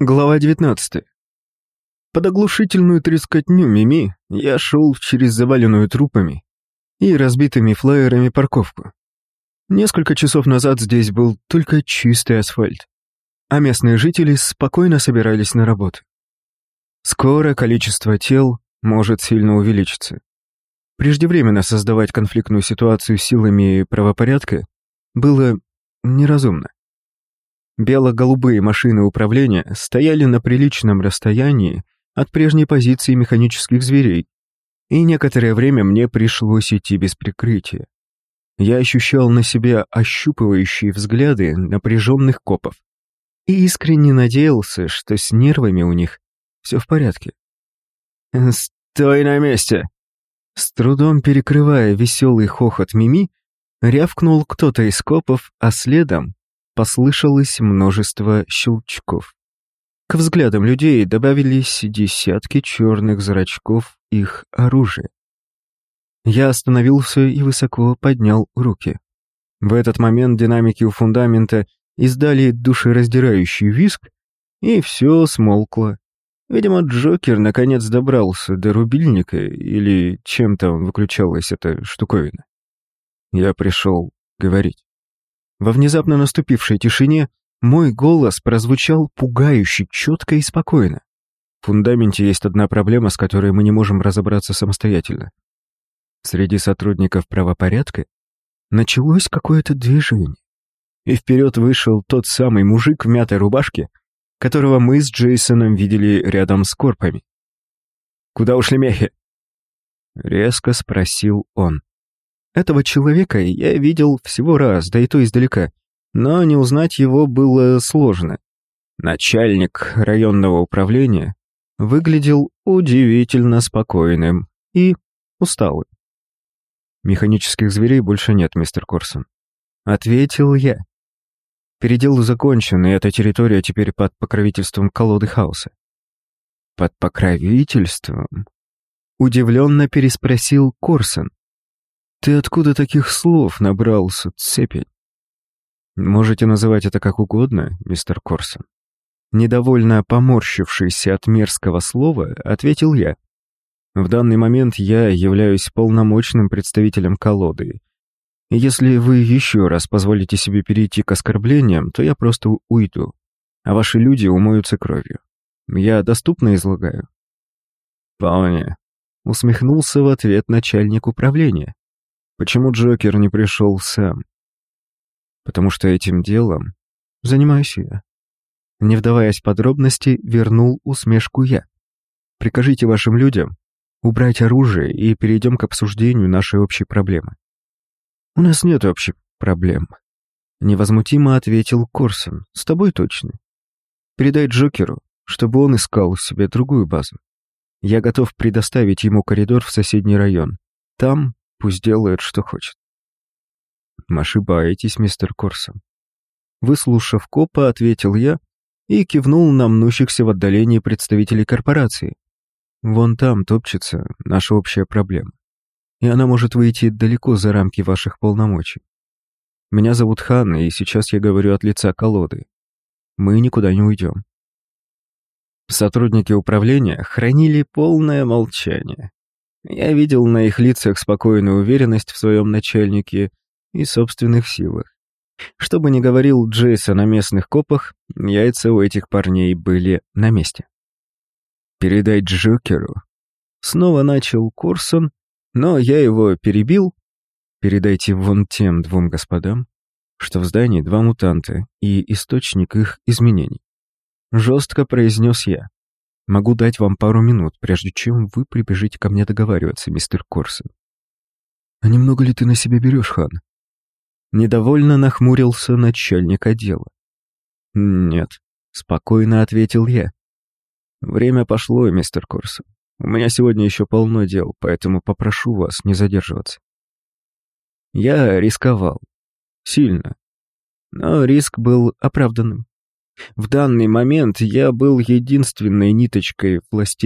Глава 19. Под оглушительную трескотню Мими я шел через заваленную трупами и разбитыми флайерами парковку. Несколько часов назад здесь был только чистый асфальт, а местные жители спокойно собирались на работу. Скоро количество тел может сильно увеличиться. Преждевременно создавать конфликтную ситуацию силами правопорядка было неразумно. Бело-голубые машины управления стояли на приличном расстоянии от прежней позиции механических зверей, и некоторое время мне пришлось идти без прикрытия. Я ощущал на себя ощупывающие взгляды напряженных копов и искренне надеялся, что с нервами у них все в порядке. «Стой на месте!» С трудом перекрывая веселый хохот Мими, рявкнул кто-то из копов, а следом послышалось множество щелчков. К взглядам людей добавились десятки черных зрачков их оружия. Я остановился и высоко поднял руки. В этот момент динамики у фундамента издали душераздирающий визг, и все смолкло. Видимо, Джокер наконец добрался до рубильника или чем там выключалась эта штуковина. Я пришел говорить. Во внезапно наступившей тишине мой голос прозвучал пугающе четко и спокойно. В фундаменте есть одна проблема, с которой мы не можем разобраться самостоятельно. Среди сотрудников правопорядка началось какое-то движение. И вперед вышел тот самый мужик в мятой рубашке, которого мы с Джейсоном видели рядом с корпами. «Куда ушли мехи?» Резко спросил он. Этого человека я видел всего раз, да и то издалека, но не узнать его было сложно. Начальник районного управления выглядел удивительно спокойным и усталым. «Механических зверей больше нет, мистер Корсон», — ответил я. Передел закончен, и эта территория теперь под покровительством колоды хаоса. «Под покровительством?» — удивленно переспросил Корсон. «Ты откуда таких слов набрался, цепень?» «Можете называть это как угодно, мистер Корсон». Недовольно поморщившийся от мерзкого слова, ответил я. «В данный момент я являюсь полномочным представителем колоды. Если вы еще раз позволите себе перейти к оскорблениям, то я просто уйду, а ваши люди умоются кровью. Я доступно излагаю?» «Вполне», — усмехнулся в ответ начальник управления. Почему Джокер не пришел сам? Потому что этим делом занимаюсь я. Не вдаваясь в подробности, вернул усмешку я. Прикажите вашим людям убрать оружие и перейдем к обсуждению нашей общей проблемы. У нас нет общих проблем. Невозмутимо ответил Корсон. С тобой точно. Передай Джокеру, чтобы он искал себе другую базу. Я готов предоставить ему коридор в соседний район. Там Пусть делает, что хочет. Ошибаетесь, мистер Корсон. Выслушав копа, ответил я и кивнул на мнущихся в отдалении представителей корпорации. Вон там топчется наша общая проблема. И она может выйти далеко за рамки ваших полномочий. Меня зовут Хан, и сейчас я говорю от лица колоды. Мы никуда не уйдем. Сотрудники управления хранили полное молчание. Я видел на их лицах спокойную уверенность в своем начальнике и собственных силах. Что бы ни говорил Джейсон о местных копах, яйца у этих парней были на месте. «Передай Джокеру». Снова начал Корсон, но я его перебил. «Передайте вон тем двум господам, что в здании два мутанта и источник их изменений». Жестко произнес я. Могу дать вам пару минут, прежде чем вы прибежите ко мне договариваться, мистер Корсон. А немного ли ты на себя берешь, хан? Недовольно нахмурился начальник отдела. Нет, спокойно ответил я. Время пошло, мистер Корсон. У меня сегодня еще полно дел, поэтому попрошу вас не задерживаться. Я рисковал. Сильно. Но риск был оправданным. В данный момент я был единственной ниточкой властей